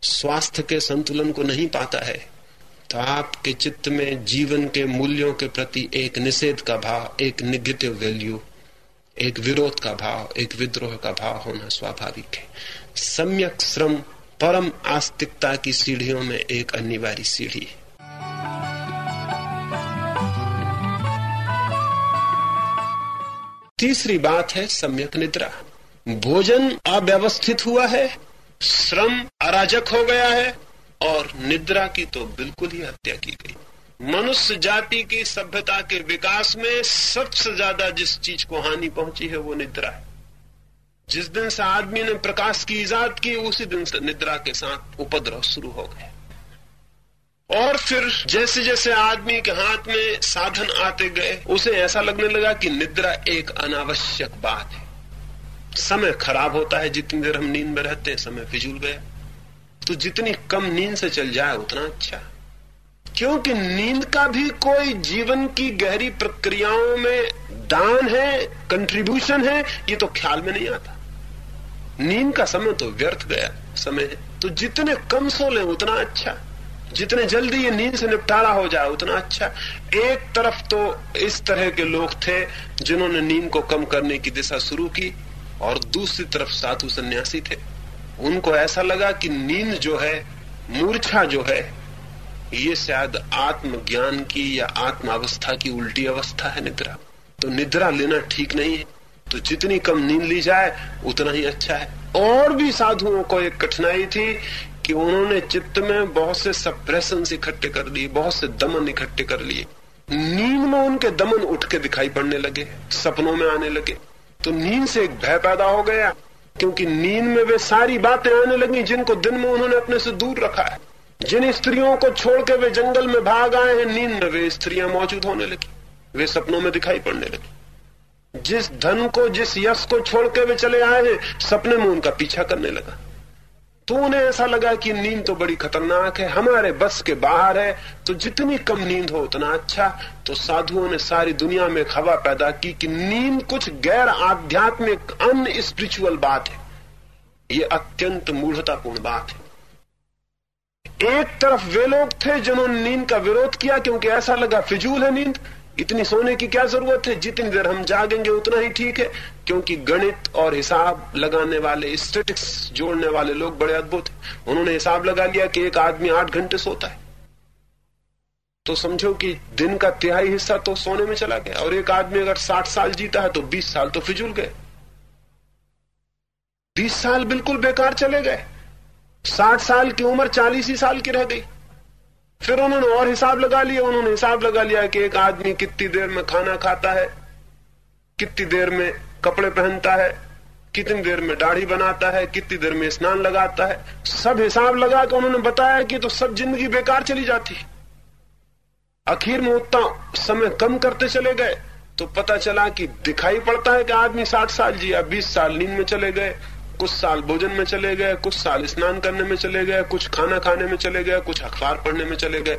स्वास्थ्य के संतुलन को नहीं पाता है तो आपके चित्त में जीवन के मूल्यों के प्रति एक निषेध का भाव, एक निगेटिव वैल्यू एक विरोध का भाव, एक विद्रोह का भाव होना स्वाभाविक है। सम्यक श्रम, परम आस्तिकता की सीढ़ियों में एक अनिवार्य सीढ़ी है। तीसरी बात है सम्यक निद्रा। भोजन अव्यवस्थित हुआ है, श्रम अराजक हो गया है और निद्रा की तो बिल्कुल ही हत्या की गई। मनुष्य जाति की सभ्यता के विकास में सबसे ज़्यादा जिस चीज़ को हानि पहुँची है वो निद्रा है। जिस दिन से आदमी ने प्रकाश की इजाद की, उसी दिन से निद्रा के साथ उपद्रव शुरू हो गए और फिर जैसे जैसे आदमी के हाथ में साधन आते गए, उसे ऐसा लगने लगा कि निद्रा एक अनावश्यक बात है। समय खराब होता है, जितनी देर हम नींद में रहते हैं, समय फिजूल गया। तो जितनी कम नींद से चल जाए, उतना अच्छा। क्योंकि नींद का भी कोई जीवन की गहरी प्रक्रियाओं में दान है कंट्रीब्यूशन है, ये तो ख्याल में नहीं आता। नींद का समय तो व्यर्थ गया, समय है। तो जितने कम सो ले, उतना अच्छा। जितने जल्दी ये नींद से निपटारा हो जाए, उतना अच्छा। एक तरफ़ तो इस तरह के लोग थे, जिन्होंने नींद को कम करने की दिशा शुरू की, और दूसरी तरफ़ साधु सन्यासी थे। उनको ऐसा लगा कि नींद जो है, मूर्छा जो है, ये शायद आत्मज्ञान की या आत्म अवस्था की उल्टी अवस्था है निद्रा। तो निद्रा लेना ठीक नहीं है। तो जितनी कम नींद ली जाए, उतना ही अच्छा है। और भी साधुओं को एक कठिनाई थी कि उन्होंने चित्त में बहुत से सप्रेशन इकट्ठे कर लिए, बहुत से दमन इकट्ठे कर लिए। नींद में उनके दमन उठ के दिखाई पड़ने लगे, सपनों में आने लगे। तो नींद से एक भय पैदा हो गया। क्योंकि नींद में वे सारी बातें आने लगी जिनको दिन में उन्होंने अपने से दूर रखा है। जिन स्त्रियों को छोड़ के वे जंगल में भाग आए हैं, नींद में वे स्त्रियाँ मौजूद होने लगी। वे सपनों में दिखाई पड़ने लगी। जिस धन को, जिस यश को छोड़ के वे चले आए हैं, सपने में उनका पीछा करने लगा। तो उन्हें ऐसा लगा कि नींद तो बड़ी खतरनाक है, हमारे बस के बाहर है तो जितनी कम नींद हो उतना अच्छा। तो साधुओं ने सारी दुनिया में खबर पैदा की कि नींद कुछ गैर आध्यात्मिक अन स्पिरिचुअल बात है। ये अत्यंत मूढ़तापूर्ण बात है। एक तरफ़ वे लोग थे जिन्होंने नींद का विरोध किया, क्योंकि ऐसा लगा फिजूल है नींद। इतनी सोने की क्या ज़रूरत है? जितनी देर हम जागेंगे उतना ही ठीक है। क्योंकि गणित और हिसाब लगाने वाले स्टेटिक्स जोड़ने वाले लोग बड़े अद्भुत हैं। उन्होंने हिसाब लगा लिया कि एक आदमी आठ घंटे सोता है। तो समझो कि दिन का तिहाई हिस्सा तो सोने में चला गया। और एक आदमी अगर साठ साल जीता है तो बीस साल तो फिजूल गए। बीस साल बिल्कुल बेकार चले गए। साठ साल की उम्र चालीस ही साल की रह गई। फिर उन्होंने और हिसाब लगा लिया। उन्होंने हिसाब लगा लिया कि एक आदमी कितनी देर में खाना खाता है, कितनी देर में कपड़े पहनता है, कितनी देर में दाढ़ी बनाता है, कितनी देर में स्नान लगाता है। सब हिसाब लगा के उन्होंने बताया कि तो सब ज़िंदगी बेकार चली जाती। आखिर में उतना समय कम करते चले गए तो पता चला कि दिखाई पड़ता है कि आदमी साठ साल जिया, बीस साल नींद में चले गए। कुछ साल भोजन में चले गए, कुछ साल स्नान करने में चले गए, कुछ खाना खाने में चले गए, कुछ अखबार पढ़ने में चले गए।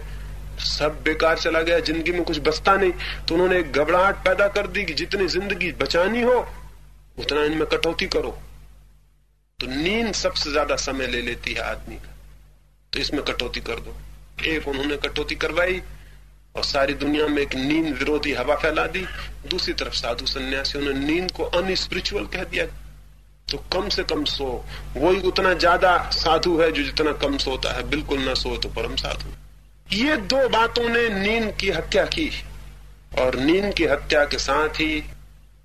सब बेकार चला गया, ज़िंदगी में कुछ बचता नहीं। तो उन्होंने एक घबराहट पैदा कर दी कि जितनी ज़िंदगी बचानी हो, उतना इनमें कटौती करो। तो नींद सबसे ज़्यादा समय ले लेती है आदमी का। तो इसमें कटौती कर दो। एक, उन्होंने कटौती करवाई और सारी दुनिया में एक नींद विरोधी हवा फैला दी। दूसरी तरफ़ साधु सन्यासियों ने नींद को अनस्पिरिचुअल कह दिया। तो कम से कम सो। वही उतना ज़्यादा साधु है जो जितना कम सोता है। बिल्कुल ना सो तो परम साधु। ये दो बातों ने नींद की हत्या की। और नींद की हत्या के साथ ही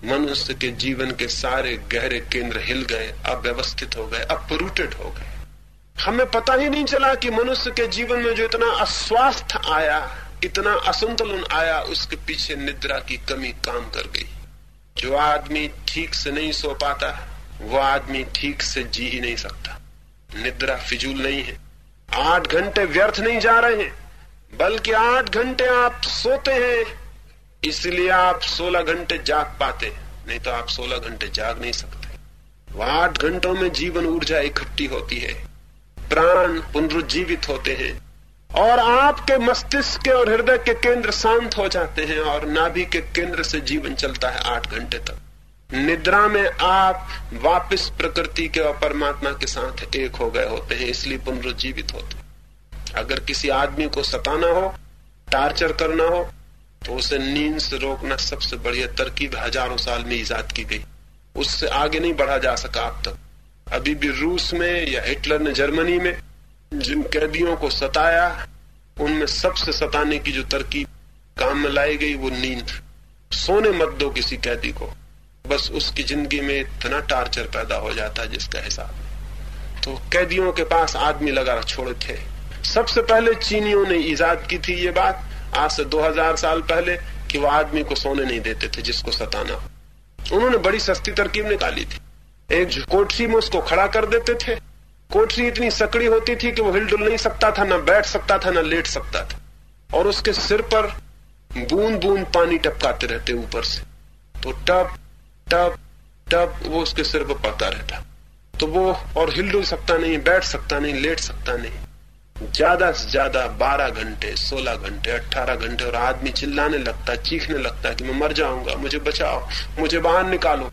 मनुष्य के जीवन के सारे गहरे केंद्र हिल गए, अव्यवस्थित हो गए अपरूटेड हो गए। हमें पता ही नहीं चला कि मनुष्य के जीवन में जो इतना अस्वास्थ्य आया, इतना असंतुलन आया, उसके पीछे निद्रा की कमी काम कर गई। जो आदमी ठीक से नहीं सो पाता वो आदमी ठीक से जी ही नहीं सकता। निद्रा फिजूल नहीं है। आठ घंटे व्यर्थ नहीं जा रहे हैं, बल्कि आठ घंटे आप सोते हैं। इसलिए आप सोलह घंटे जाग पाते नहीं तो आप सोलह घंटे जाग नहीं सकते। वह आठ घंटों में जीवन ऊर्जा इकट्ठी होती है, प्राण पुनरुज्जीवित होते हैं, और आपके मस्तिष्क के और हृदय के केंद्र शांत हो जाते हैं, और नाभि के केंद्र से जीवन चलता है आठ घंटे तक। निद्रा में आप वापस प्रकृति के और परमात्मा के साथ एक हो गए होते हैं, इसलिए पुनरुज्जीवित होते अगर किसी आदमी को सताना हो, टार्चर करना हो तो उसे नींद से रोकना सबसे बढ़िया तरकीब हज़ारों साल में ईजाद की गई। उससे आगे नहीं बढ़ा जा सका अब तक। अभी भी रूस में या हिटलर ने जर्मनी में जिन कैदियों को सताया, उनमें सबसे सताने की जो तरकीब काम में लाई गई वो नींद। सोने मत दो किसी कैदी को। बस उसकी ज़िंदगी में इतना टार्चर पैदा हो जाता है जिसका हिसाब तो कैदियों के पास आदमी लगा छोड़े थे सबसे पहले चीनियों ने ईजाद की थी ये बात। आज से 2000 साल पहले कि वो आदमी को सोने नहीं देते थे जिसको सताना उन्होंने बड़ी सस्ती तरकीब निकाली थी। एक कोठरी में उसको खड़ा कर देते थे। कोठरी इतनी सकड़ी होती थी कि वो हिलडुल नहीं सकता था, ना बैठ सकता था, ना लेट सकता था। और उसके सिर पर बूंद बूंद पानी टपकाते रहते ऊपर से। तो टप टप टप वो उसके सिर पर पड़ता रहता। तो वो और हिल डुल सकता नहीं, बैठ सकता नहीं, लेट सकता नहीं। ज़्यादा से ज़्यादा बारह घंटे, सोलह घंटे अट्ठारह घंटे और आदमी चिल्लाने लगता, चीखने लगता कि मैं मर जाऊँगा, मुझे बचाओ, मुझे बाहर निकालो।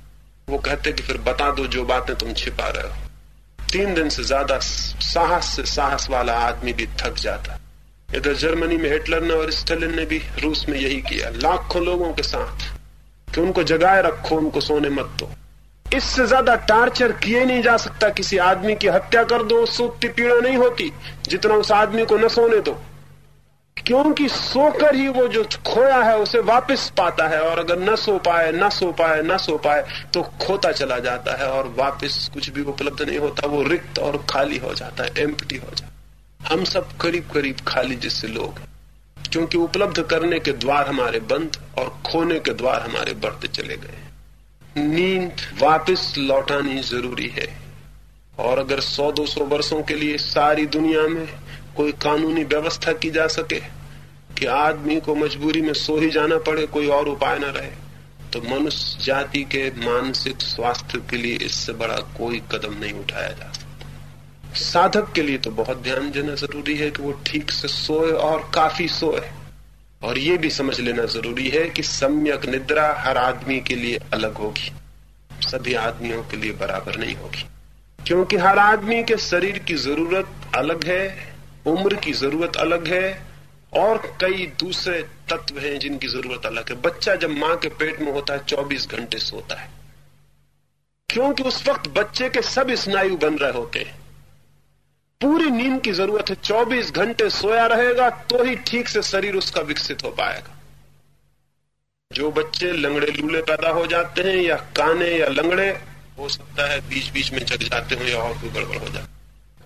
वो कहते कि फिर बता दो जो बातें तुम छिपा रहे हो। तीन दिन से ज़्यादा साहस से साहस वाला आदमी भी थक जाता। इधर जर्मनी में हिटलर ने और स्टेलिन ने भी, रूस में यही किया। लाखों लोगों के साथ। कि उनको जगाए रखो, उनको सोने मत दो। इससे ज़्यादा टार्चर किए नहीं जा सकता किसी आदमी की हत्या कर दो उससे उतनी पीड़ा नहीं होती, जितना उस आदमी को न सोने दो। क्योंकि सोकर ही वो जो खोया है, उसे वापस पाता है, और अगर न सो पाए, न सो पाए, न सो पाए तो खोता चला जाता है, और वापस कुछ भी उपलब्ध नहीं होता, वो रिक्त और खाली हो जाता है एम्प्टी हो जाता हम सब करीब करीब खाली जिससे लोग हैं। क्योंकि उपलब्ध करने के द्वार हमारे बंद और खोने के द्वार हमारे बढ़ते चले गए। नींद वापस लौटानी ज़रूरी है। और अगर 100-200 वर्षों के लिए सारी दुनिया में कोई कानूनी व्यवस्था की जा सके कि आदमी को मजबूरी में सो ही जाना पड़े, कोई और उपाय न रहे तो मनुष्य जाति के मानसिक स्वास्थ्य के लिए इससे बड़ा कोई कदम नहीं उठाया जा सकता। साधक के लिए तो बहुत ध्यान देना ज़रूरी है कि वो ठीक से सोए और काफ़ी सोए। और ये भी समझ लेना ज़रूरी है कि सम्यक निद्रा हर आदमी के लिए अलग होगी। सभी आदमियों के लिए बराबर नहीं होगी। क्योंकि हर आदमी के शरीर की ज़रूरत अलग है, उम्र की ज़रूरत अलग है, और कई दूसरे तत्व हैं जिनकी ज़रूरत अलग है। बच्चा जब माँ के पेट में होता है 24 घंटे सोता है। क्योंकि उस वक्त बच्चे के सब स्नायु बन रहे होते हैं। पूरी नींद की ज़रूरत है 24 घंटे सोया रहेगा तो ही ठीक से शरीर उसका विकसित हो पाएगा। जो बच्चे लंगड़े लूले पैदा हो जाते हैं, या काने या लंगड़े, हो सकता है बीच बीच में जग जाते हो या और कोई गड़बड़ हो जाए।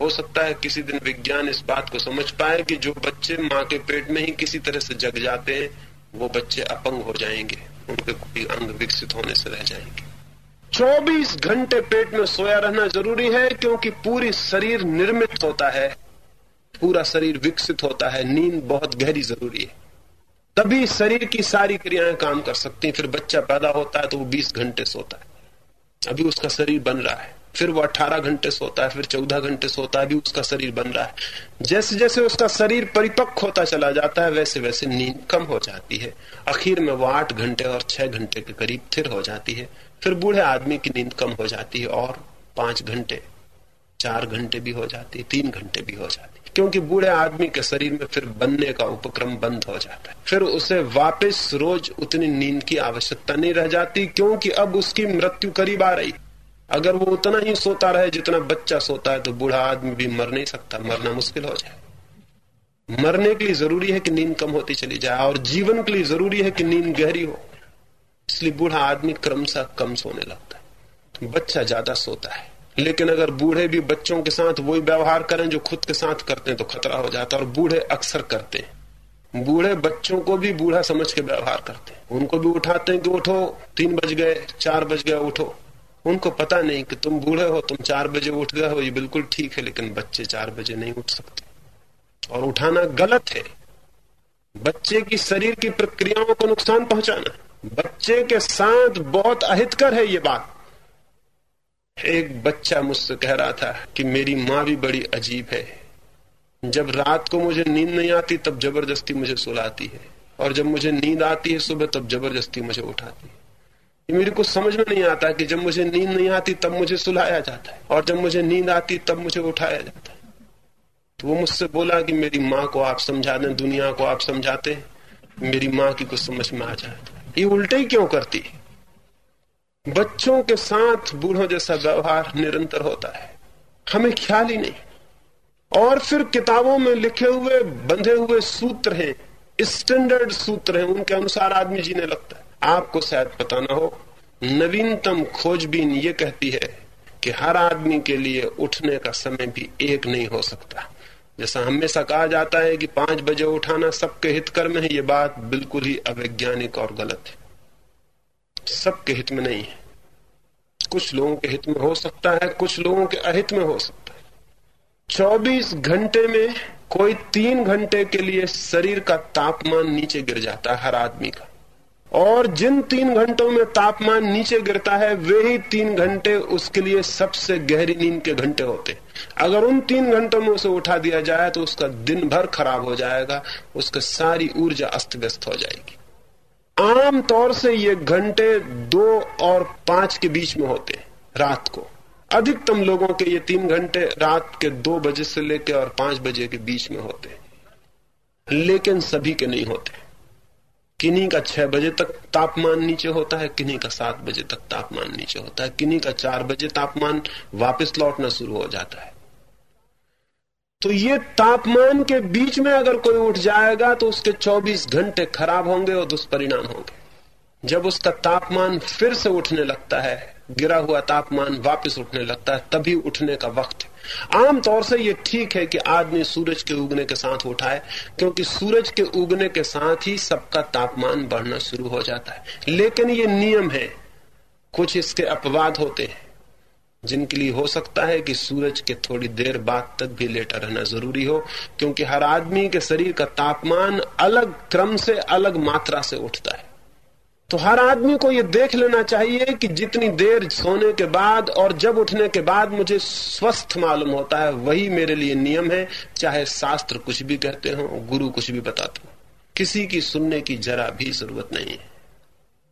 हो सकता है किसी दिन विज्ञान इस बात को समझ पाए कि जो बच्चे माँ के पेट में ही किसी तरह से जग जाते हैं, वो बच्चे अपंग हो जाएँगे, उनके कोई अंग विकसित होने से रह जाएँगे। 24 घंटे पेट में सोया रहना ज़रूरी है, क्योंकि पूरी शरीर निर्मित होता है। पूरा शरीर विकसित होता है, नींद बहुत गहरी ज़रूरी है। तभी शरीर की सारी क्रियाएँ काम कर सकती हैं। फिर बच्चा पैदा होता है तो वो 20 घंटे सोता है। अभी उसका शरीर बन रहा है। फिर वो 18 घंटे सोता है, फिर 14 घंटे सोता है, अभी उसका शरीर बन रहा है। जैसे जैसे उसका शरीर परिपक्व होता चला जाता है वैसे वैसे नींद कम हो जाती है। आखिर में वो आठ घंटे और छह घंटे के करीब स्थिर हो जाती है। फिर बूढ़े आदमी की नींद कम हो जाती है और पाँच घंटे, चार घंटे भी हो जाती, तीन घंटे भी हो जाती। क्योंकि बूढ़े आदमी के शरीर में फिर बनने का उपक्रम बंद हो जाता है। फिर उसे वापस रोज उतनी नींद की आवश्यकता नहीं रह जाती, क्योंकि अब उसकी मृत्यु करीब आ रही। अगर वो उतना ही सोता रहे जितना बच्चा सोता है तो बूढ़ा आदमी भी मर नहीं सकता, मरना मुश्किल हो जाए। मरने के लिए ज़रूरी है कि नींद कम होती चली जाए, और जीवन के लिए ज़रूरी है कि नींद गहरी हो। इसलिए बूढ़ा आदमी क्रमशः कम सोने लगता है। बच्चा ज़्यादा सोता है। लेकिन अगर बूढ़े भी बच्चों के साथ वही व्यवहार करें जो खुद के साथ करते हैं तो खतरा हो जाता है और बूढ़े अक्सर करते हैं। बूढ़े बच्चों को भी बूढ़ा समझ के व्यवहार करते हैं। उनको भी उठाते हैं कि उठो, तीन बज गए, चार बज गए उठो। उनको पता नहीं कि तुम बूढ़े हो, तुम चार बजे उठ गए हो, ये बिल्कुल ठीक है, लेकिन बच्चे चार बजे नहीं उठ सकते। और उठाना गलत है। बच्चे की शरीर की प्रक्रियाओं को नुकसान पहुंचाना। बच्चे के साथ बहुत अहितकर है ये बात। एक बच्चा मुझसे कह रहा था कि मेरी माँ भी बड़ी अजीब है। जब रात को मुझे नींद नहीं आती, तब ज़बरदस्ती मुझे सुलाती है। और जब मुझे नींद आती है सुबह, तब ज़बरदस्ती मुझे उठाती है। ये मेरे को समझ में नहीं आता कि जब मुझे नींद नहीं आती, तब मुझे सुलाया जाता है। और जब मुझे नींद आती, तब मुझे उठाया जाता है। तो वो मुझसे बोला कि मेरी माँ को आप समझा दें दुनिया को आप समझाते, मेरी माँ की कुछ समझ में आ जाए ये उल्टे ही क्यों करती? बच्चों के साथ बूढ़ों जैसा व्यवहार निरंतर होता है। हमें ख्याल ही नहीं। और फिर किताबों में लिखे हुए, बंधे हुए सूत्र हैं स्टैंडर्ड सूत्र हैं, उनके अनुसार आदमी जीने लगता है। आपको शायद पता ना हो, नवीनतम खोजबीन ये कहती है कि हर आदमी के लिए उठने का समय भी एक नहीं हो सकता। जैसा हमेशा कहा जाता है कि पाँच बजे उठाना सबके हित कर में है, ये बात बिल्कुल ही अवैज्ञानिक और गलत है। सबके हित में नहीं है। कुछ लोगों के हित में हो सकता है, कुछ लोगों के अहित में हो सकता है। चौबीस घंटे में कोई तीन घंटे के लिए शरीर का तापमान नीचे गिर जाता है, हर आदमी का। और जिन तीन घंटों में तापमान नीचे गिरता है, वे ही तीन घंटे उसके लिए सबसे गहरी नींद के घंटे होते अगर उन तीन घंटों में उसे उठा दिया जाए तो उसका दिन भर खराब हो जाएगा, उसका सारी ऊर्जा अस्त व्यस्त हो जाएगी। आम तौर से ये घंटे दो और पाँच के बीच में होते रात को। अधिकतम लोगों के ये तीन घंटे रात के दो बजे से लेकर और पाँच बजे के बीच में होते लेकिन सभी के नहीं होते। किन्हीं का छह बजे तक तापमान नीचे होता है, किन्हीं का सात बजे तक तापमान नीचे होता है, किन्हीं का चार बजे तापमान वापस लौटना शुरू हो जाता है। तो ये तापमान के बीच में अगर कोई उठ जाएगा तो उसके 24 घंटे खराब होंगे और दुष्परिणाम होंगे। जब उसका तापमान फिर से उठने लगता है, गिरा हुआ तापमान वापस उठने लगता है, तभी उठने का वक्त है। आमतौर से ये ठीक है कि आदमी सूरज के उगने के साथ उठाए, क्योंकि सूरज के उगने के साथ ही सबका तापमान बढ़ना शुरू हो जाता है। लेकिन ये नियम है, कुछ इसके अपवाद होते हैं, जिनके लिए हो सकता है कि सूरज के थोड़ी देर बाद तक भी लेटा रहना ज़रूरी हो, क्योंकि हर आदमी के शरीर का तापमान अलग क्रम से अलग मात्रा से उठता है। तो हर आदमी को यह देख लेना चाहिए कि जितनी देर सोने के बाद और जब उठने के बाद मुझे स्वस्थ मालूम होता है, वही मेरे लिए नियम है। चाहे शास्त्र कुछ भी कहते हो, गुरु कुछ भी बताते हो। किसी की सुनने की जरा भी ज़रूरत नहीं है।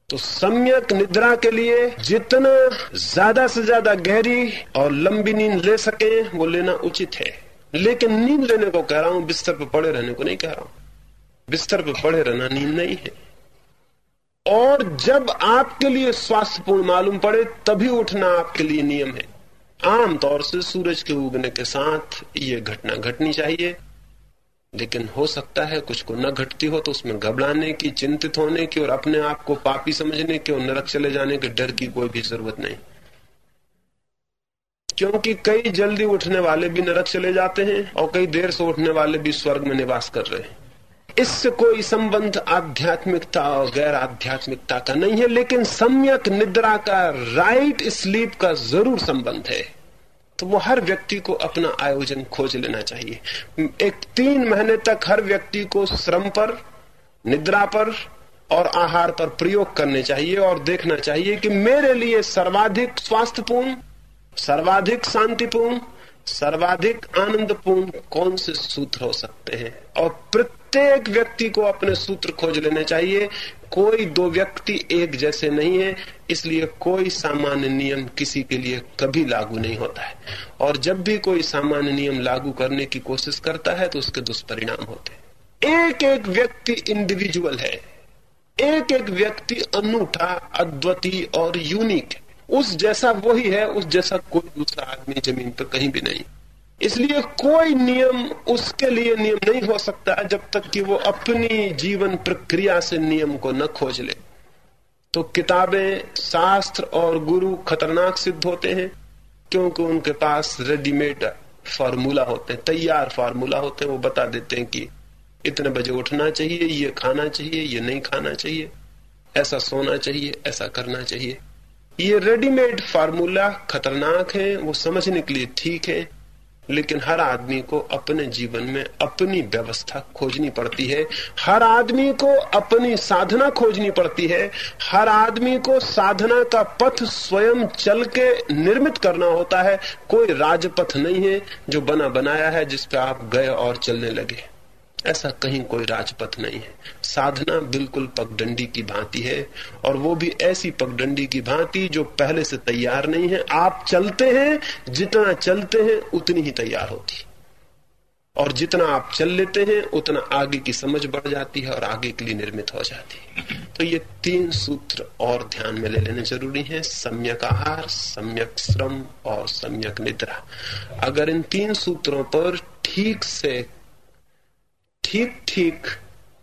तो सम्यक निद्रा के लिए जितना ज़्यादा से ज़्यादा गहरी और लंबी नींद ले सके, वो लेना उचित है। लेकिन नींद लेने को कह रहा हूँ, बिस्तर पर पड़े रहने को नहीं कह रहा हूँ। बिस्तर पर पड़े रहना नींद नहीं है। और जब आपके लिए स्वास्थ्यपूर्ण मालूम पड़े, तभी उठना आपके लिए नियम है। आमतौर से सूरज के उगने के साथ ये घटना घटनी चाहिए। लेकिन हो सकता है कुछ को न घटती हो तो उसमें घबराने की, चिंतित होने की और अपने आप को पापी समझने की और नरक चले जाने के डर की कोई भी ज़रूरत नहीं। क्योंकि कई जल्दी उठने वाले भी नरक चले जाते हैं और कई देर से उठने वाले भी स्वर्ग में निवास कर रहे हैं। इससे कोई संबंध आध्यात्मिकता और गैर आध्यात्मिकता का नहीं है, लेकिन सम्यक निद्रा का राइट स्लीप का ज़रूर संबंध है। तो वो हर व्यक्ति को अपना आयोजन खोज लेना चाहिए। एक तीन महीने तक हर व्यक्ति को श्रम पर, निद्रा पर और आहार पर प्रयोग करने चाहिए और देखना चाहिए कि मेरे लिए सर्वाधिक स्वास्थ्यपूर्ण, सर्वाधिक शांतिपूर्ण सर्वाधिक आनंदपूर्ण कौन से सूत्र हो सकते हैं? और प्रत्येक व्यक्ति को अपने सूत्र खोज लेने चाहिए। कोई दो व्यक्ति एक जैसे नहीं है, इसलिए कोई सामान्य नियम किसी के लिए कभी लागू नहीं होता है। और जब भी कोई सामान्य नियम लागू करने की कोशिश करता है तो उसके दुष्परिणाम होते हैं। एक एक व्यक्ति इंडिविजुअल है। एक एक व्यक्ति अनूठा, अद्वितीय और यूनिक है। उस जैसा वही है, उस जैसा कोई दूसरा आदमी ज़मीन पर कहीं भी नहीं। इसलिए कोई नियम उसके लिए नियम नहीं हो सकता जब तक कि वो अपनी जीवन प्रक्रिया से नियम को न खोज ले। तो किताबें, शास्त्र और गुरु खतरनाक सिद्ध होते हैं, क्योंकि उनके पास रेडीमेड फार्मूला होते हैं, तैयार फार्मूला होते हैं। वो बता देते हैं कि इतने बजे उठना चाहिए, ये खाना चाहिए, ये नहीं खाना चाहिए, ऐसा सोना चाहिए, ऐसा करना चाहिए। ये रेडीमेड फार्मूला खतरनाक है, वो समझने के लिए ठीक है, लेकिन हर आदमी को अपने जीवन में अपनी व्यवस्था खोजनी पड़ती है। हर आदमी को अपनी साधना खोजनी पड़ती है। हर आदमी को साधना का पथ स्वयं चल के निर्मित करना होता है। कोई राजपथ नहीं है जो बना बनाया है, जिस पे आप गए और चलने लगे। ऐसा कहीं कोई राजपथ नहीं है। साधना बिल्कुल पगडंडी की भांति है और वो भी ऐसी पगडंडी की भांति जो पहले से तैयार नहीं है। आप चलते हैं, जितना चलते हैं, उतनी ही तैयार होती। और जितना आप चल लेते हैं, उतना आगे की समझ बढ़ जाती है और आगे के लिए निर्मित हो जाती है। तो ये तीन सूत्र और ध्यान में ले लेने ज़रूरी हैं। सम्यक आहार, सम्यक श्रम और सम्यक निद्रा। अगर इन तीन सूत्रों पर ठीक से ठीक ठीक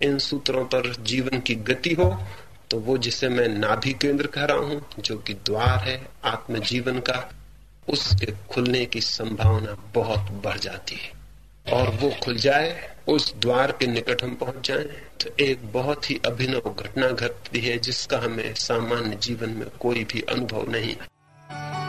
इन सूत्रों पर जीवन की गति हो तो वो जिसे मैं नाभि केंद्र कह रहा हूँ, जो कि द्वार है आत्म जीवन का, उसके खुलने की संभावना बहुत बढ़ जाती है। और वो खुल जाए, उस द्वार के निकट हम पहुँच जाएँ तो एक बहुत ही अभिनव घटना घटती है, जिसका हमें सामान्य जीवन में कोई भी अनुभव नहीं। है